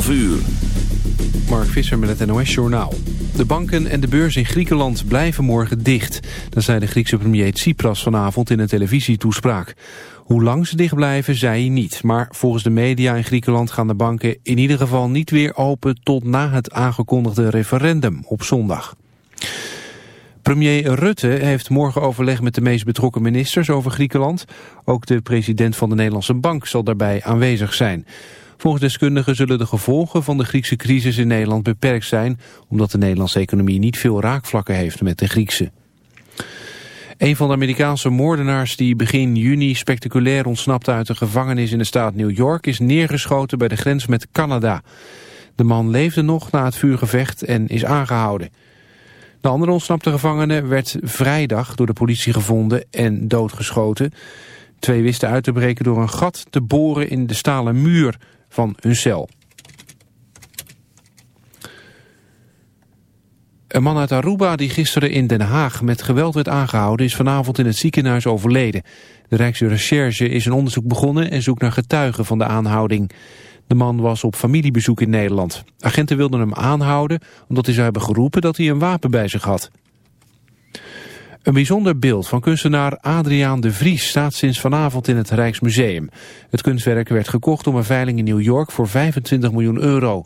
12 uur. Mark Visser met het NOS Journaal. De banken en de beurs in Griekenland blijven morgen dicht. Dat zei de Griekse premier Tsipras vanavond in een televisietoespraak. Hoe lang ze dicht blijven, zei hij niet. Maar volgens de media in Griekenland gaan de banken in ieder geval niet weer open... tot na het aangekondigde referendum op zondag. Premier Rutte heeft morgen overleg met de meest betrokken ministers over Griekenland. Ook de president van de Nederlandse Bank zal daarbij aanwezig zijn. Volgens deskundigen zullen de gevolgen van de Griekse crisis in Nederland beperkt zijn... omdat de Nederlandse economie niet veel raakvlakken heeft met de Griekse. Een van de Amerikaanse moordenaars die begin juni spectaculair ontsnapte uit een gevangenis in de staat New York is neergeschoten bij de grens met Canada. De man leefde nog na het vuurgevecht en is aangehouden. De andere ontsnapte gevangene werd vrijdag door de politie gevonden en doodgeschoten. Twee wisten uit te breken door een gat te boren in de stalen muur van hun cel. Een man uit Aruba die gisteren in Den Haag met geweld werd aangehouden... is vanavond in het ziekenhuis overleden. De Rijksrecherche is een onderzoek begonnen en zoekt naar getuigen van de aanhouding. De man was op familiebezoek in Nederland. Agenten wilden hem aanhouden omdat hij zou hebben geroepen dat hij een wapen bij zich had. Een bijzonder beeld van kunstenaar Adriaan de Vries staat sinds vanavond in het Rijksmuseum. Het kunstwerk werd gekocht om een veiling in New York voor 25 miljoen euro.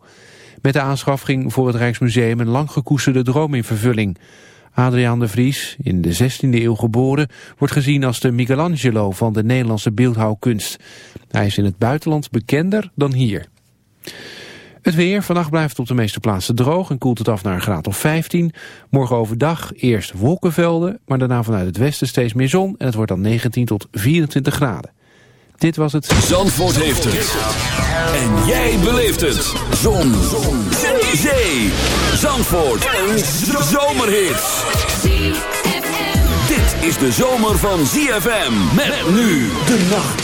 Met de aanschaf ging voor het Rijksmuseum een lang gekoesterde droom in vervulling. Adriaan de Vries, in de 16e eeuw geboren, wordt gezien als de Michelangelo van de Nederlandse beeldhouwkunst. Hij is in het buitenland bekender dan hier. Het weer, vannacht blijft op de meeste plaatsen droog en koelt het af naar een graad of 15. Morgen overdag eerst wolkenvelden, maar daarna vanuit het westen steeds meer zon en het wordt dan 19 tot 24 graden. Dit was het... Zandvoort heeft het. En jij beleeft het. Zon. zon. Zee. Zandvoort. Een zomerhit. Dit is de zomer van ZFM. Met nu de nacht.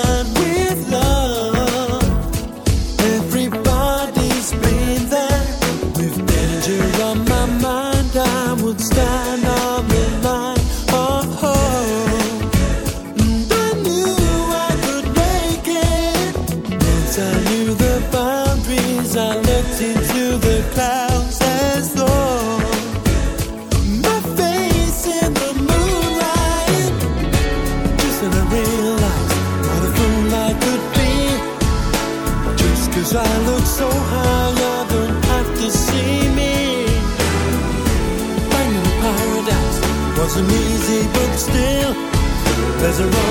there's a road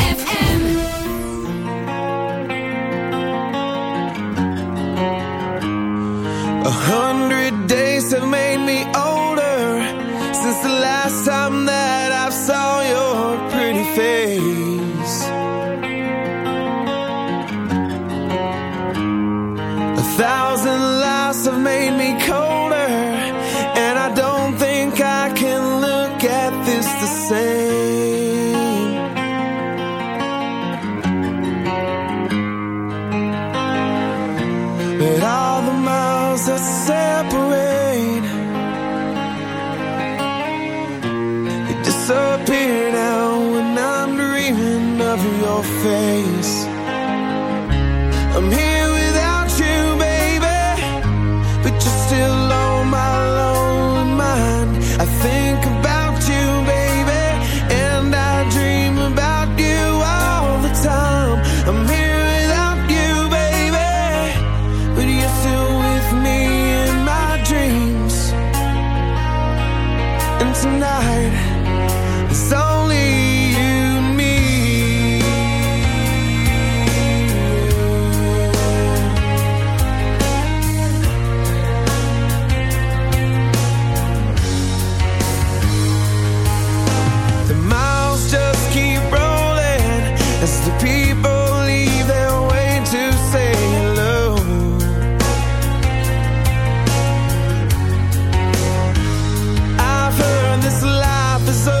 deserve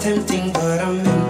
tempting, but I'm in.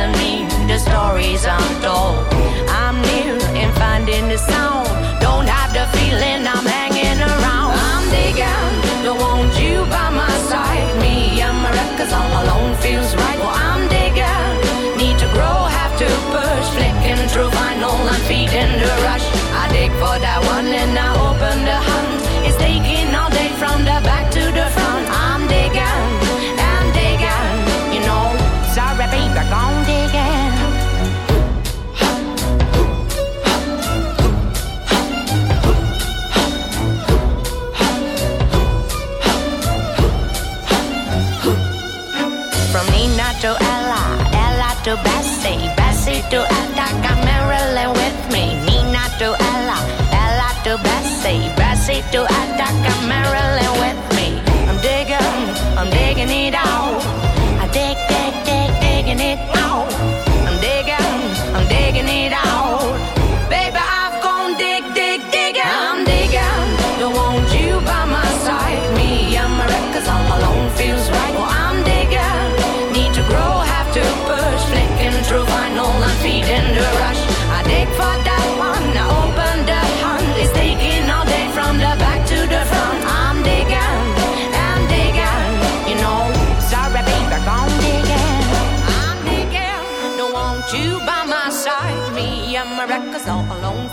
Doesn't mean the stories I'm told. I'm near and finding the sound. Don't have the feeling I'm hanging around. I'm digging, don't want you by my side. Me and my records all alone feels right. Well, I'm digging, need to grow, have to push. Flicking through vinyl and feeding the rush. I dig for that one and I to Bessie, Bessie to Attica, Marilyn with me. Nina to Ella, Ella to Bessie, Bessie to Attica,